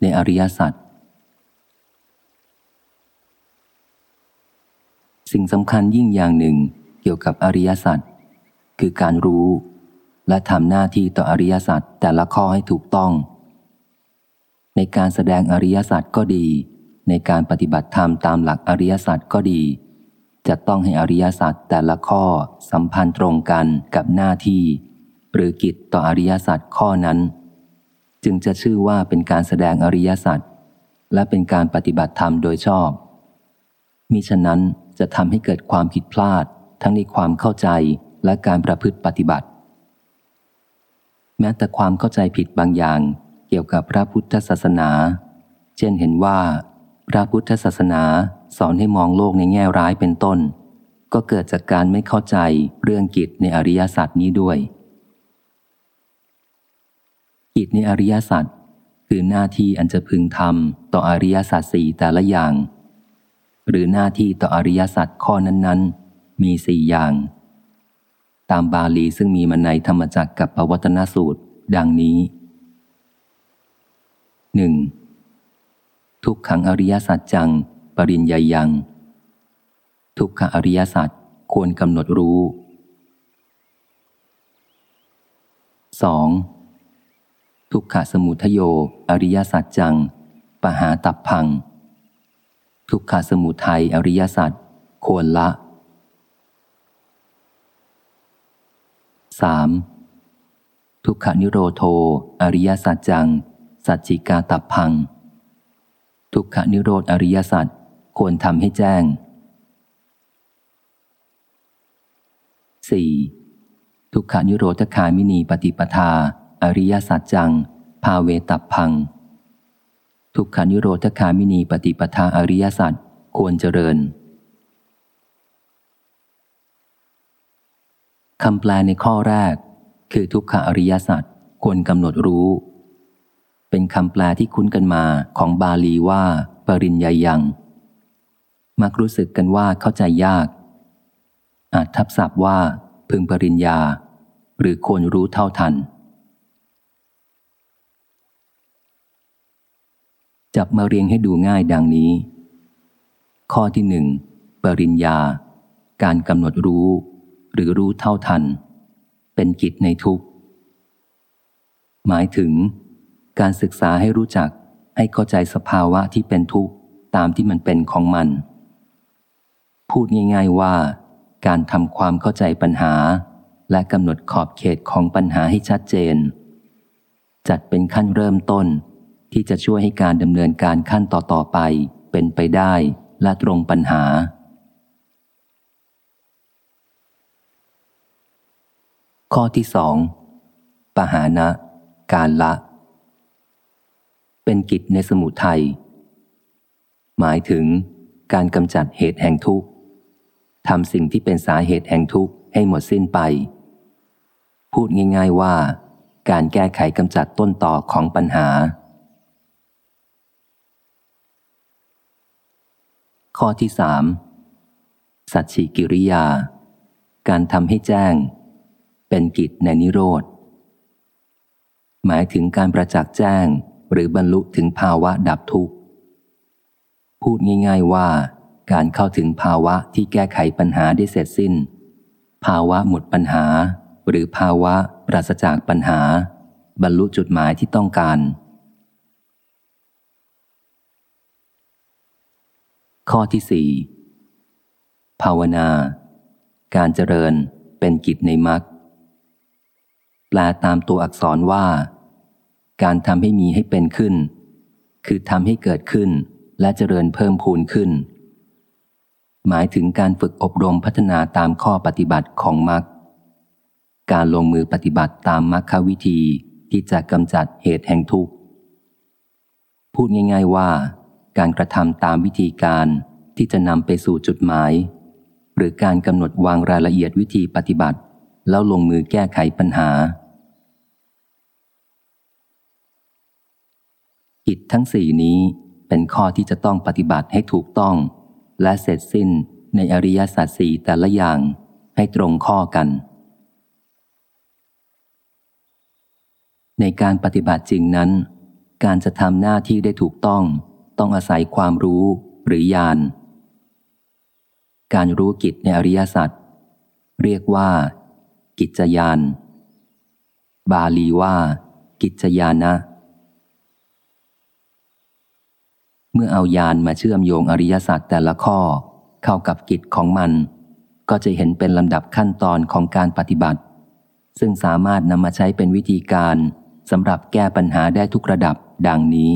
ในอริยสัจสิ่งสำคัญยิ่งอย่างหนึ่งเกี่ยวกับอริยสัจคือการรู้ และทำหน้าที่ต่ออริยสัจแต่ละข้อให้ถูกต้อง ในการแสดงอริยสัจก็ดี ในการปฏิบัติธรรมตามหลักอริยสัจก็ดี จะต้องให้อริยสัจแต่ละข้อสัมพันธ์ตรงกันกับหน้าที่ หรือกิจต่ออริยสัจข้อนั้น จึงจะชื่อว่าเป็นการแสดงอริยสัจและเป็นการปฏิบัติธรรมโดยชอบ มิฉะนั้นจะทำให้เกิดความผิดพลาด ทั้งในความเข้าใจและการประพฤติปฏิบัติ แม้แต่ความเข้าใจผิดบางอย่าง เกี่ยวกับพระพุทธศาสนา เช่นเห็นว่า พระพุทธศาสนาสอนให้มองโลกในแง่ร้ายเป็นต้น ก็เกิดจากการไม่เข้าใจเรื่องกิจในอริยศาสัจนี้ด้วย กิจในอริยสัจคือหน้าที่อันจะพึงทำต่ออริยสัจสี่แต่ละอย่าง หรือหน้าที่ต่ออริยสัจข้อนั้นๆ มีสี่อย่าง ตามบาลีซึ่งมีมาในธรรมจักรกับปวัตนสูตร ดังนี้หนึ่งทุกขังอริยสัจจัง ปริญญายัง ทุกขอริยสัจควรกำหนดรู้ 2. ทุกขสมุทโย อริยสัจจัง ปหาตับพัง ทุกขสมุทัยอริยสัจควรละ 3. ทุกขนิโรโท อริยสัจจัง สัจจิกาตับพัง ทุกขนิโรธอริยสัจควรทำให้แจ้ง 4. ทุกขนิโรธคามินีปฏิปทา อริยสัจจัง ภาเวตับพัง ทุกขานิโรธคามินีปฏิปทาอริยสัจควรเจริญคำแปลในข้อแรก คือทุกขอริยสัจควรกำหนดรู้ เป็นคำแปลที่คุ้นกันมาของบาลีว่า ปริญญายัง มักรู้สึกกันว่าเข้าใจยาก อาจทับศัพท์ว่า พึงปริญญา หรือควรรู้เท่าทัน จับมาเรียงให้ดูง่ายดังนี้ ข้อที่หนึ่งปริญญา การกำหนดรู้ หรือรู้เท่าทัน เป็นกิจในทุกหมายถึง การศึกษาให้รู้จักให้เข้าใจสภาวะที่เป็นทุกข์ตามที่มันเป็นของมัน พูดง่าย ๆว่า การทำความเข้าใจปัญหา และกำหนดขอบเขตของปัญหาให้ชัดเจน จัดเป็นขั้นเริ่มต้น ที่จะช่วยให้การดำเนินการขั้นต่อๆไป เป็นไปได้และตรงปัญหา ข้อที่สองปหานะ การละ เป็นกิจในสมุทัยหมายถึงการกำจัดเหตุแห่งทุกข์ทำสิ่งที่เป็นสาเหตุแห่งทุกข์ให้หมดสิ้นไป พูดง่าย ๆว่า การแก้ไขกำจัดต้นต่อของปัญหา ข้อที่สามสัจฉิกิริยา การทำให้แจ้ง เป็นกิจในนิโรธ หมายถึงการประจักษ์แจ้งหรือบรรลุถึงภาวะดับทุกข์ พูดง่ายๆว่า การเข้าถึงภาวะที่แก้ไขปัญหาได้เสร็จสิ้น ภาวะหมดปัญหา หรือภาวะปราศจากปัญหา บรรลุจุดหมายที่ต้องการ ข้อที่สี่ภาวนา การเจริญเป็นกิจในมรรคแปลตามตัวอักษรว่า การทำให้มีให้เป็นขึ้น คือทำให้เกิดขึ้นและเจริญเพิ่มพูนขึ้น หมายถึงการฝึกอบรมพัฒนาตามข้อปฏิบัติของมรรคการลงมือปฏิบัติตามมรรควิธีที่จะกำจัดเหตุแห่งทุกข์ พูดง่าย ๆว่า การกระทำตามวิธีการที่จะนำไปสู่จุดหมาย หรือการกำหนดวางรายละเอียดวิธีปฏิบัติ แล้วลงมือแก้ไขปัญหา กิจทั้งสี่นี้เป็นข้อที่จะต้องปฏิบัติให้ถูกต้อง และเสร็จสิ้นในอริยสัจสี่แต่ละอย่างให้ตรงข้อกัน ในการปฏิบัติจริงนั้น การจะทำหน้าที่ได้ถูกต้อง ต้องอาศัยความรู้หรือญาณ การรู้กิจในอริยสัจเรียกว่า กิจยานบาลีว่า กิจยาณนะ เมื่อเอายานมาเชื่อมโยงอริยสัจแต่ละข้อเข้ากับกิจของมัน ก็จะเห็นเป็นลำดับขั้นตอนของการปฏิบัติ ซึ่งสามารถนำมาใช้เป็นวิธีการสำหรับแก้ปัญหาได้ทุกระดับดังนี้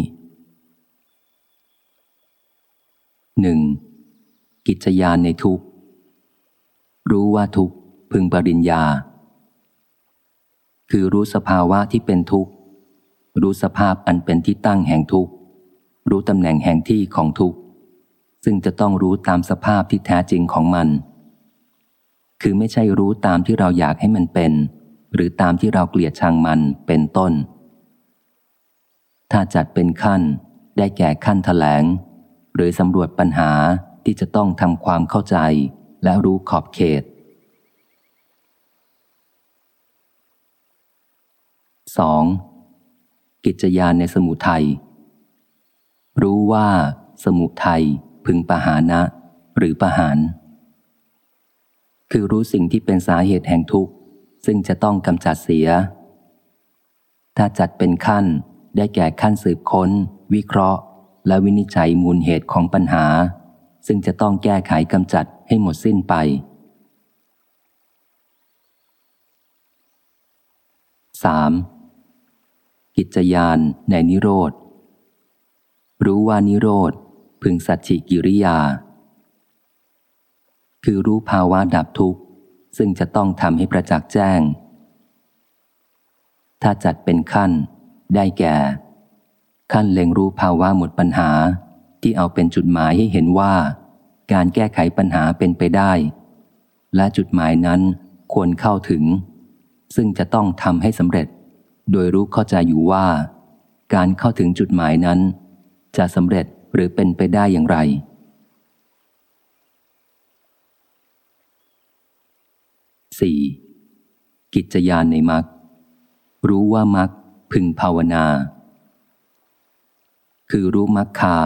1. กิจยานในทุกรู้ว่าทุกพึงปริญญา คือรู้สภาวะที่เป็นทุกข์ รู้สภาพอันเป็นที่ตั้งแห่งทุกข์ รู้ตำแหน่งแห่งที่ของทุกข์ ซึ่งจะต้องรู้ตามสภาพที่แท้จริงของมัน คือไม่ใช่รู้ตามที่เราอยากให้มันเป็น หรือตามที่เราเกลียดชังมันเป็นต้น ถ้าจัดเป็นขั้น ได้แก่ขั้นแถลง หรือสำรวจปัญหาที่จะต้องทำความเข้าใจและรู้ขอบเขต 2. กิจยานในสมุทัย รู้ว่าสมุทัยพึงปหานะหรือปหารคือรู้สิ่งที่เป็นสาเหตุแห่งทุกข์ ซึ่งจะต้องกำจัดเสีย ถ้าจัดเป็นขั้นได้แก่ขั้นสืบค้น วิเคราะห์ และวินิจฉัยมูลเหตุของปัญหา ซึ่งจะต้องแก้ไขกำจัดให้หมดสิ้นไป 3. กิจยานในนิโรธ รู้ว่านิโรธ พึงสัจฉิกิริยา คือรู้ภาวะดับทุกข์ ซึ่งจะต้องทำให้ประจักษ์แจ้ง ถ้าจัดเป็นขั้น ได้แก่ ขั้นเล็งรู้ภาวะหมดปัญหา ที่เอาเป็นจุดหมายให้เห็นว่า การแก้ไขปัญหาเป็นไปได้ และจุดหมายนั้นควรเข้าถึง ซึ่งจะต้องทำให้สำเร็จ โดยรู้เข้าใจอยู่ว่า การเข้าถึงจุดหมายนั้น จะสำเร็จหรือเป็นไปได้อย่างไร 4. กิจยานในมรรครู้ว่ามรรคพึงภาวนา คือรู้มรรคา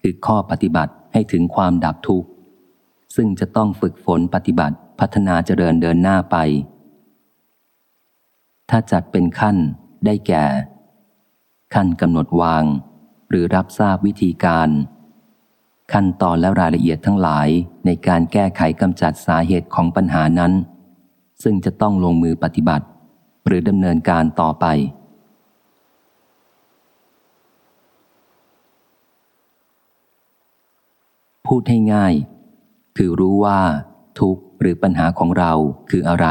คือข้อปฏิบัติให้ถึงความดับทุกข์ ซึ่งจะต้องฝึกฝนปฏิบัติพัฒนาเจริญเดินหน้าไป ถ้าจัดเป็นขั้นได้แก่ ขั้นกำหนดวาง หรือรับทราบวิธีการ ขั้นตอนและรายละเอียดทั้งหลายในการแก้ไขกำจัดสาเหตุของปัญหานั้น ซึ่งจะต้องลงมือปฏิบัติ หรือดำเนินการต่อไป พูดให้ง่าย คือรู้ว่าทุกข์หรือปัญหาของเราคืออะไร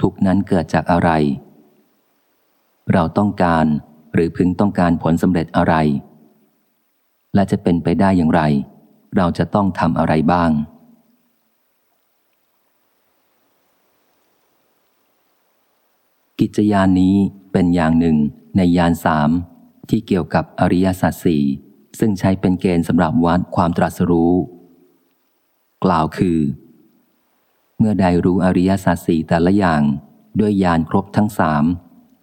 ทุกนั้นเกิดจากอะไร เราต้องการหรือพึงต้องการผลสำเร็จอะไร และจะเป็นไปได้อย่างไร เราจะต้องทำอะไรบ้าง กิจยานนี้เป็นอย่างหนึ่งในยานสามที่เกี่ยวกับอริยสัจสี่ ซึ่งใช้เป็นเกณฑ์สำหรับวัดความตรัสรู้ กล่าวคือ เมื่อใดรู้อริยสัจสี่แต่ละอย่างด้วยยานครบทั้งสาม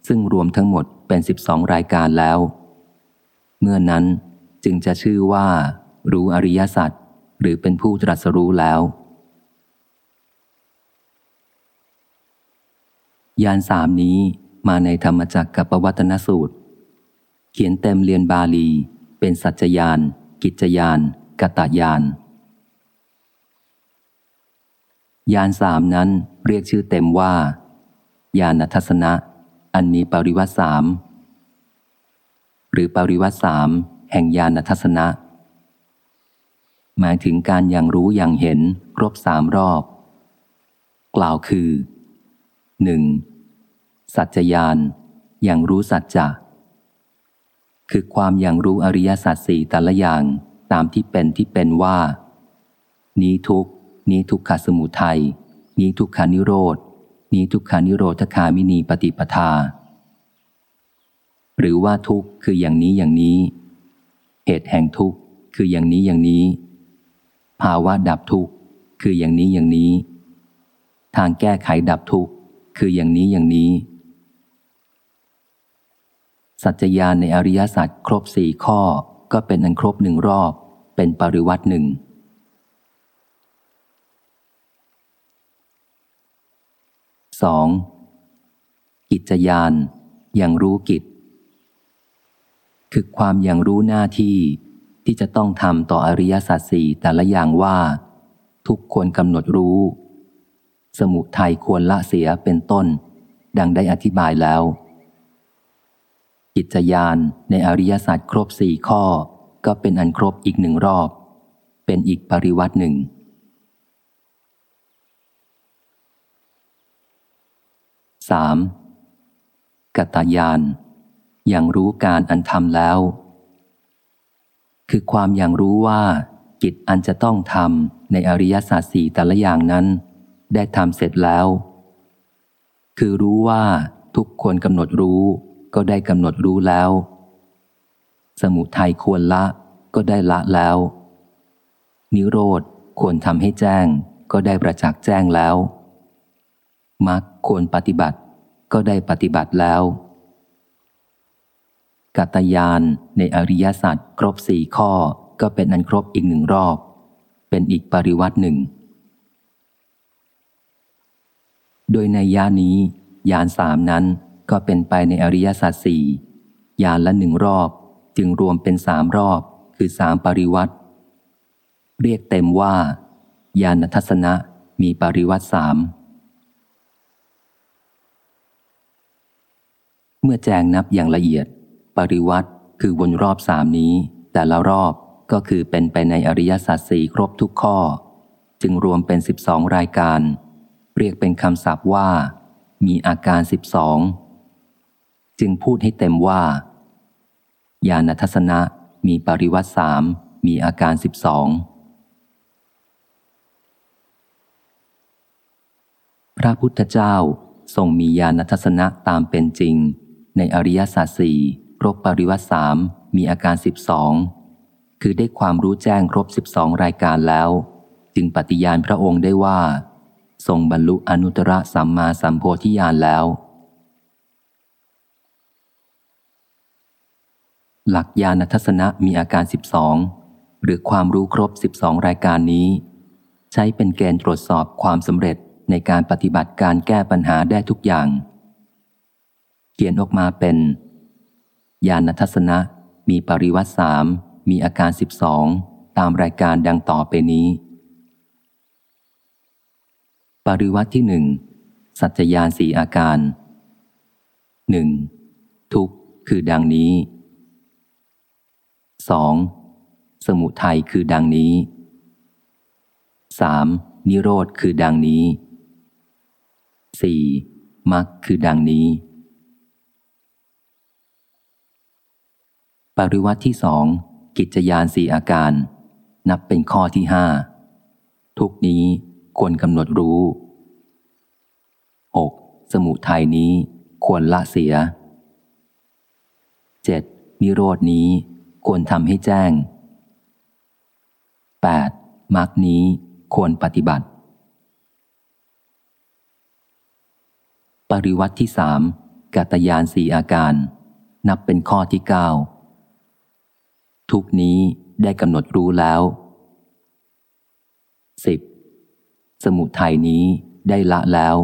ซึ่งรวมทั้งหมดเป็นสิบสองรายการแล้ว เมื่อนั้นจึงจะชื่อว่า รู้อริยสัจหรือเป็นผู้ตรัสรู้แล้วยานสามนี้มาในธรรมจักรกับปวัตนสูตร เขียนเต็มเรียนบาลี เป็นสัจจยาน กิจยาน กตยาน ยานสามนั้นเรียกชื่อเต็มว่า ยานทัศนะ อันมีปริวัติสาม หรือปริวัติสามแห่งยานทัศนะ หมายถึงการอย่างรู้อย่างเห็นครบสามรอบ กล่าวคือหนึ่งสัจจยานอย่างรู้สัจจะ คือความอย่างรู้อริยสัจสี่แต่ละอย่างตามที่เป็นที่เป็นว่า นี้ทุกนี้ทุกขสมุทัยนี้ทุกขานิโรธนี้ทุกขานิโรธคามินีปฏิปทา หรือว่าทุกคืออย่างนี้อย่างนี้ เหตุแห่งทุกคืออย่างนี้อย่างนี้ ภาวะดับทุกคืออย่างนี้อย่างนี้ ทางแก้ไขดับทุกคืออย่างนี้อย่างนี้ สัจจญาณในอริยสัจครบสี่ข้อก็เป็นอันครบหนึ่งรอบ เป็นปริวัติหนึ่งสองกิจยานอย่างรู้กิจ คือความอย่างรู้หน้าที่ที่จะต้องทำต่ออริยสัจสี่แต่ละอย่างว่า ทุกควรกำหนดรู้ สมุทัยควรละเสียเป็นต้น ดังได้อธิบายแล้ว กิจยานในอริยศาสัจครบสี่ข้อ ก็เป็นอันครบอีกหนึ่งรอบ เป็นอีกปริวัติหนึ่งสามกตายาน อย่างรู้การอันทำแล้ว คือความอย่างรู้ว่ากิจอันจะต้องทำในอริยสัจสี่แต่ละอย่างนั้น ได้ทำเสร็จแล้ว คือรู้ว่าทุกคนกำหนดรู้ ก็ได้กำหนดรู้แล้ว สมุทัยควรละก็ได้ละแล้ว นิโรธควรทำให้แจ้ง ก็ได้ประจักษ์แจ้งแล้วมรรคควรปฏิบัติ ก็ได้ปฏิบัติแล้ว กัตยานในอริยสัจครบสี่ข้อก็เป็นอันครบอีกหนึ่งรอบ เป็นอีกปริวัติหนึ่ง โดยในยานี้ยานสามนั้น ก็เป็นไปในอริยสัจสี่ยานละหนึ่งรอบ จึงรวมเป็นสามรอบ คือสามปริวัติ เรียกเต็มว่า ยานทัศนะมีปริวัติสามเมื่อแจงนับอย่างละเอียด ปริวัติคือวนรอบสามนี้ แต่ละรอบก็คือเป็นไปในอริยสัจสี่ครบทุกข้อ จึงรวมเป็นสิบสองรายการ เรียกเป็นคำศัพท์ว่า มีอาการสิบสอง จึงพูดให้เต็มว่า ญาณทัศนะมีปริวัติสามมีอาการสิบสองพระพุทธเจ้าทรงมีญาณทัศนะตามเป็นจริง ในอริยสัจสี่ครบปริวัติสามมีอาการสิบสองคือได้ความรู้แจ้งครบสิบสองรายการแล้ว จึงปฏิญาณพระองค์ได้ว่า ทรงบรรลุอนุตตรสัมมาสัมโพธิญาณแล้ว หลักญาณทัศนะมีอาการสิบสองหรือความรู้ครบสิบสองรายการนี้ ใช้เป็นเกณฑ์ตรวจสอบความสำเร็จในการปฏิบัติการแก้ปัญหาได้ทุกอย่าง เขียนออกมาเป็น ญาณทัศนะมีปริวัติสามมีอาการสิบสองตามรายการดังต่อไปนี้ ปริวัติที่หนึ่งสัจจญาณสี่อาการหนึ่งทุกคือดังนี้ สองสมุทัยคือดังนี้สามนิโรธคือดังนี้สี่มรรคคือดังนี้ ปริวัติที่สองกิจยานสี่อาการ นับเป็นข้อที่ห้าทุกนี้ควรกำหนดรู้หกสมุทัยนี้ควรละเสียเจ็ดนิโรดนี้ ควรทำให้แจ้งแปดมรรคนี้ควรปฏิบัติ ปริวัติที่สามกัตยานสี่อาการ นับเป็นข้อที่เก้าทุกนี้ได้กำหนดรู้แล้วสิบสมุทัยนี้ได้ละแล้ว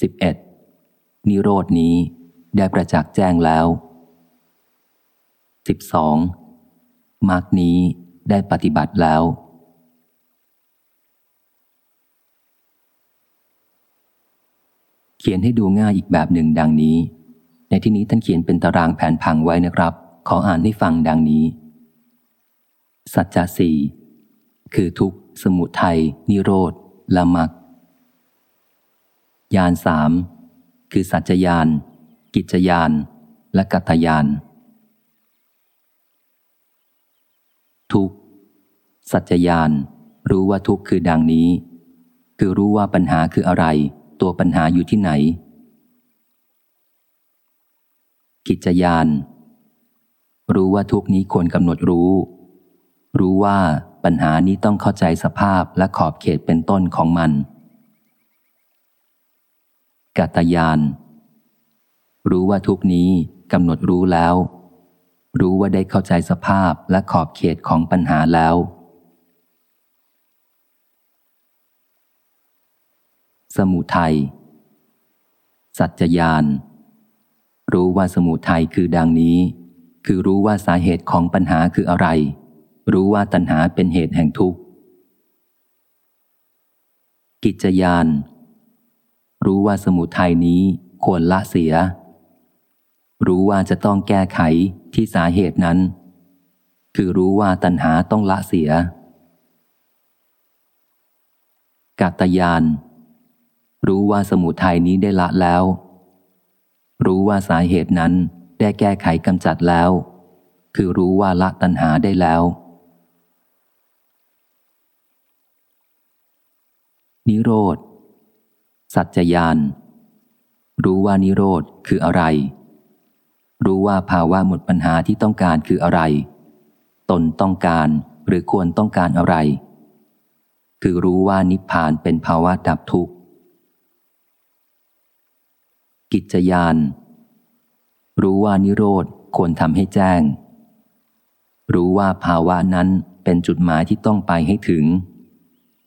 สิบเอ็ดนิโรดนี้ได้ประจักษ์แจ้งแล้ว สิบสองมรรคนี้ได้ปฏิบัติแล้ว เขียนให้ดูง่ายอีกแบบหนึ่งดังนี้ ในที่นี้ท่านเขียนเป็นตารางแผนผังไว้นะครับ ขออ่านให้ฟังดังนี้ สัจจะสี่คือทุกสมุทัยนิโรธละมักยานสามคือสัจจยาน กิจยาน และกัตยาน ทุกสัจจยานรู้ว่าทุกคือดังนี้ คือรู้ว่าปัญหาคืออะไร ตัวปัญหาอยู่ที่ไหน กิจยาน รู้ว่าทุกนี้ควรกำหนดรู้ รู้ว่าปัญหานี้ต้องเข้าใจสภาพและขอบเขตเป็นต้นของมัน กัตยาน รู้ว่าทุกนี้กำหนดรู้แล้ว รู้ว่าได้เข้าใจสภาพและขอบเขตของปัญหาแล้ว สมุทัย สัจจยาน รู้ว่าสมุทัยคือดังนี้ คือรู้ว่าสาเหตุของปัญหาคืออะไร รู้ว่าตัณหาเป็นเหตุแห่งทุกข์ กิจยาน รู้ว่าสมุทัยนี้ควรละเสีย รู้ว่าจะต้องแก้ไข ที่สาเหตุนั้น คือรู้ว่าตัณหาต้องละเสียกัตยาน รู้ว่าสมุทัยนี้ได้ละแล้ว รู้ว่าสาเหตุนั้นได้แก้ไขกำจัดแล้ว คือรู้ว่าละตัณหาได้แล้วนิโรธ สัจจยาน รู้ว่านิโรธคืออะไร รู้ว่าภาวะหมดปัญหาที่ต้องการคืออะไร ตนต้องการหรือควรต้องการอะไร คือรู้ว่านิพพานเป็นภาวะดับทุกข์ กิจยาน รู้ว่านิโรธควรทำให้แจ้ง รู้ว่าภาวะนั้นเป็นจุดหมายที่ต้องไปให้ถึง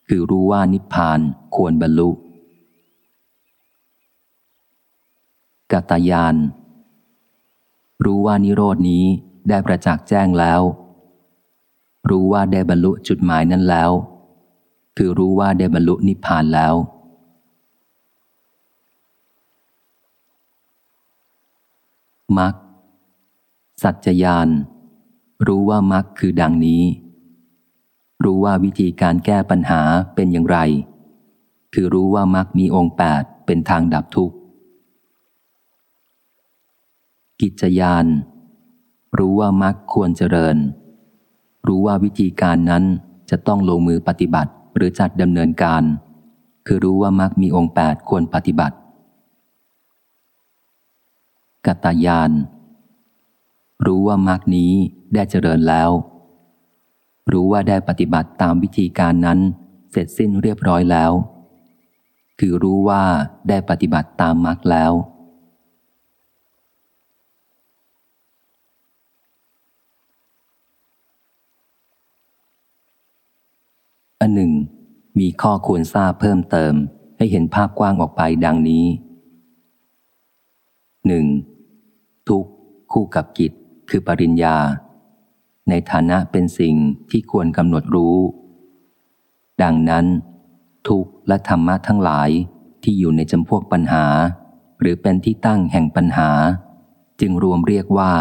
คือรู้ว่านิพพานควรบรรลุกตายาน รู้ว่านิโรดนี้ได้ประจักษ์แจ้งแล้ว รู้ว่าได้บรรลุจุดหมายนั้นแล้ว คือรู้ว่าได้บรรลุนิพพานแล้ว มักสัจจยาน รู้ว่ามักคือดังนี้ รู้ว่าวิธีการแก้ปัญหาเป็นอย่างไร คือรู้ว่ามักมีองค์แปดเป็นทางดับทุกข์ กิจยาน รู้ว่ามักควรเจริญ รู้ว่าวิธีการนั้นจะต้องลงมือปฏิบัติหรือจัดดำเนินการ คือรู้ว่ามักมีองค์แปดควรปฏิบัติ กตายาน รู้ว่ามักนี้ได้เจริญแล้ว รู้ว่าได้ปฏิบัติตามวิธีการนั้น เสร็จสิ้นเรียบร้อยแล้ว คือรู้ว่าได้ปฏิบัติตามมักแล้ว อันหนึ่ง มีข้อควรทราบเพิ่มเติม ให้เห็นภาพกว้างออกไปดังนี้หนึ่งทุกคู่กับกิจคือปริญญา ในฐานะเป็นสิ่งที่ควรกำหนดรู้ ดังนั้น ทุกและธรรมะทั้งหลายที่อยู่ในจำพวกปัญหา หรือเป็นที่ตั้งแห่งปัญหา จึงรวมเรียกว่า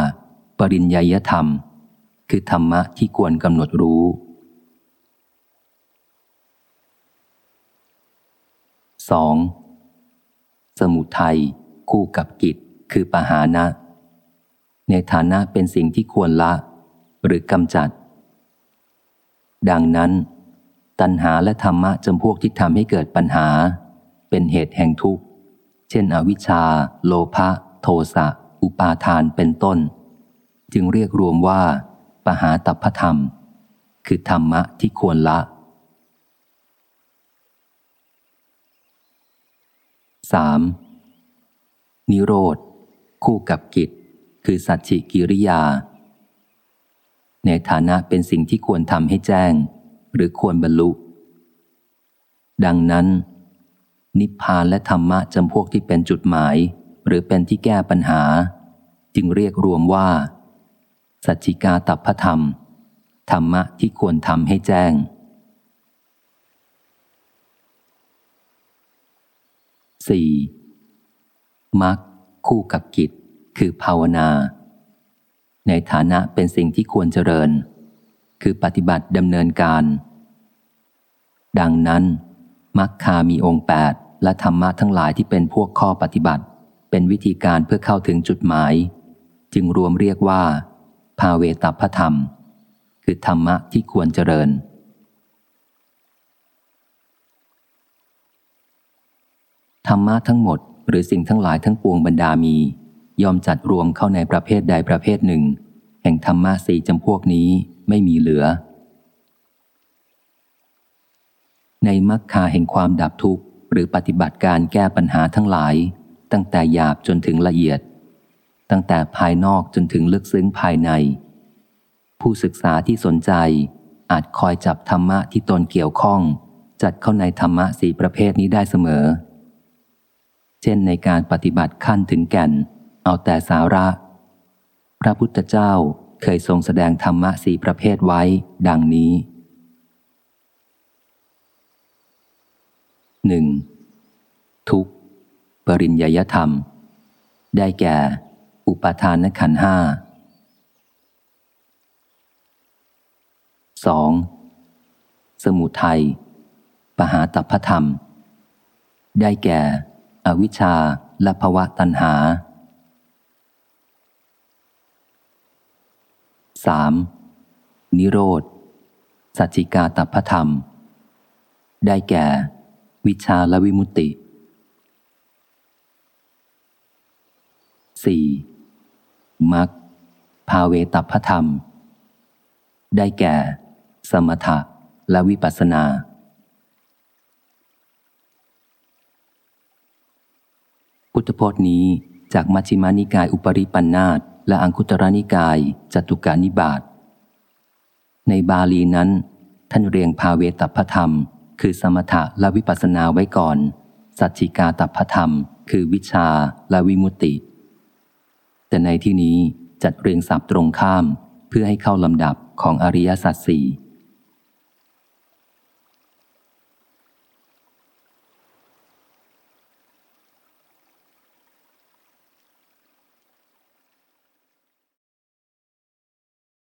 ปริญญายธรรม คือธรรมะที่ควรกำหนดรู้ 2. สมุทัยคู่กับกิจคือปหานะ ในฐานะเป็นสิ่งที่ควรละ หรือกำจัด ดังนั้น ตัณหาและธรรมะจำพวกที่ทำให้เกิดปัญหา เป็นเหตุแห่งทุกข์ เช่นอวิชชา โลภะโทสะอุปาทานเป็นต้น จึงเรียกรวมว่า ปหาตัพธรรม คือธรรมะที่ควรละ 3. นิโรธ คู่กับกิจ คือสัจฉิกิริยา ในฐานะเป็นสิ่งที่ควรทำให้แจ้ง หรือควรบรรลุ ดังนั้น นิพพานและธรรมะจำพวกที่เป็นจุดหมาย หรือเป็นที่แก้ปัญหา จึงเรียกรวมว่า สัจจิกาตัพพธรรม ธรรมะที่ควรทำให้แจ้ง 4. มักคู่กับกิจ คือภาวนา ในฐานะเป็นสิ่งที่ควรเจริญ คือปฏิบัติดำเนินการ ดังนั้นมักคามีองค์แปดและธรรมะทั้งหลายที่เป็นพวกข้อปฏิบัติ เป็นวิธีการเพื่อเข้าถึงจุดหมาย จึงรวมเรียกว่า ภาเวตพธรรม คือธรรมะที่ควรเจริญ ธรรมะทั้งหมด หรือสิ่งทั้งหลายทั้งปวงบรรดามี ยอมจัดรวมเข้าในประเภทใดประเภทหนึ่ง แห่งธรรมะสี่จำพวกนี้ไม่มีเหลือ ในมรรคาแห่งความดับทุกข์ หรือปฏิบัติการแก้ปัญหาทั้งหลาย ตั้งแต่หยาบจนถึงละเอียด ตั้งแต่ภายนอกจนถึงลึกซึ้งภายใน ผู้ศึกษาที่สนใจอาจคอยจับธรรมะที่ตนเกี่ยวข้อง จัดเข้าในธรรมะสี่ประเภทนี้ได้เสมอ เช่นในการปฏิบัติขั้นถึงแก่น เอาแต่สาระ พระพุทธเจ้าเคยทรงแสดงธรรมะสี่ประเภทไว้ ดังนี้หนึ่งทุกปริญญยธรรม ได้แก่ อุปทานขันห้าสองสมุทัย ปหาตัพธรรม ได้แก่ อวิชชาและภวะตัณหาสามนิโรธ สัจจิกาตัพธรรม ได้แก่ วิชาและวิมุตติ 4. มักภาเวตัพธรรม ได้แก่ สมถะและวิปัสสนา พุทธพจน์นี้จากมัชฌิมานิกายอุปริปันธาตและอังคุตรนิกายจตุกานิบาตในบาลีนั้น ท่านเรียงภาเวตัพธรรม คือสมถะและวิปัสสนาไว้ก่อน สัจจิกาตัพธรรม คือวิชาและวิมุตติ แต่ในที่นี้จัดเรียงสับตรงข้ามเพื่อให้เข้าลำดับของอริยสัจสี่